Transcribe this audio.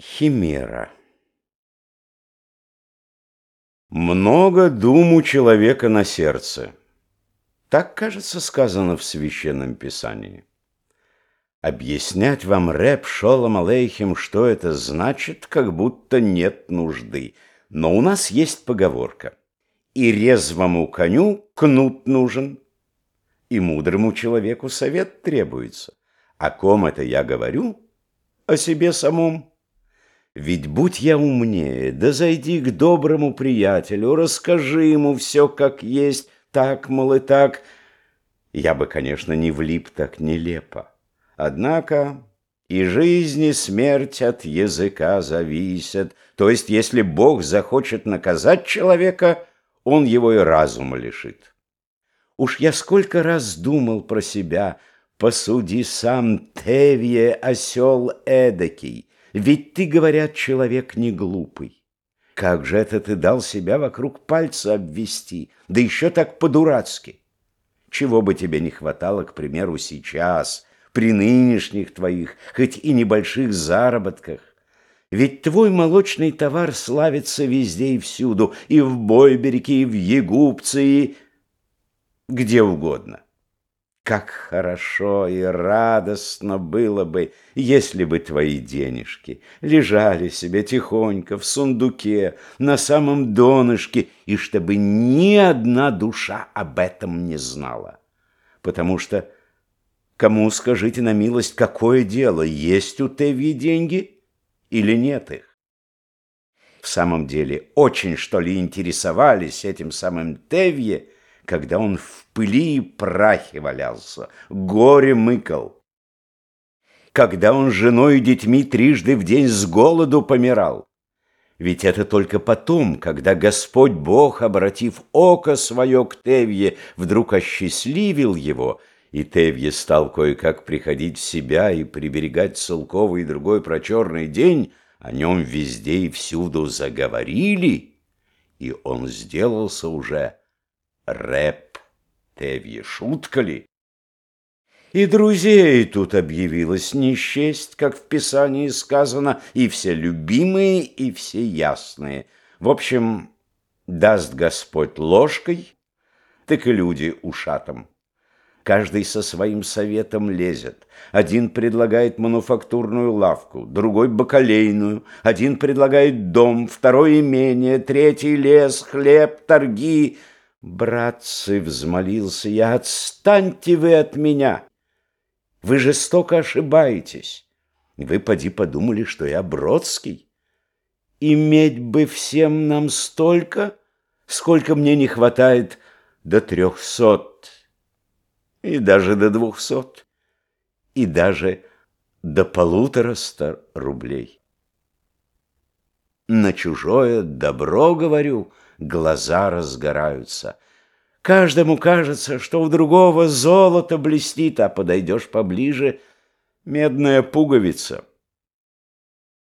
Химера Много дум у человека на сердце. Так, кажется, сказано в Священном Писании. Объяснять вам, рэп Шолом Алейхим, что это значит, как будто нет нужды. Но у нас есть поговорка. И резвому коню кнут нужен, и мудрому человеку совет требуется. О ком это я говорю? О себе самом. Ведь будь я умнее, да зайди к доброму приятелю, расскажи ему все как есть, так, мол, и так. Я бы, конечно, не влип так нелепо. Однако и жизнь, и смерть от языка зависят. То есть, если Бог захочет наказать человека, он его и разума лишит. Уж я сколько раз думал про себя, посуди сам, Тевье, осел эдакий, ведь ты, говорят, человек не глупый. Как же это ты дал себя вокруг пальца обвести, да еще так по-дурацки? Чего бы тебе не хватало, к примеру, сейчас, при нынешних твоих, хоть и небольших заработках? Ведь твой молочный товар славится везде и всюду, и в Бойберике, и в Егупце, и где угодно. Как хорошо и радостно было бы, если бы твои денежки лежали себе тихонько в сундуке на самом донышке, и чтобы ни одна душа об этом не знала. Потому что кому, скажите на милость, какое дело, есть у Теви деньги или нет их? В самом деле, очень, что ли, интересовались этим самым Тевье, когда он в пыли и прахе валялся, горе мыкал. Когда он с женой и детьми трижды в день с голоду помирал. Ведь это только потом, когда Господь Бог, обратив око свое к Тевье, вдруг осчастливил его, и Тевье стал кое-как приходить в себя и приберегать целковый и другой прочерный день, о нем везде и всюду заговорили, и он сделался уже рэп. Тевье, шутка ли? И друзей тут объявилось не как в Писании сказано, и все любимые, и все ясные. В общем, даст Господь ложкой, так и люди ушатом. Каждый со своим советом лезет. Один предлагает мануфактурную лавку, другой — бакалейную, один предлагает дом, второй — имение, третий — лес, хлеб, торги — «Братцы!» — взмолился я, — «отстаньте вы от меня! Вы жестоко ошибаетесь. Вы, поди, подумали, что я Бродский. Иметь бы всем нам столько, сколько мне не хватает до трехсот, и даже до двухсот, и даже до полутораста рублей. На чужое добро, говорю, — глаза разгораются. Каждому кажется, что у другого золото блестит, а подойдешь поближе — медная пуговица —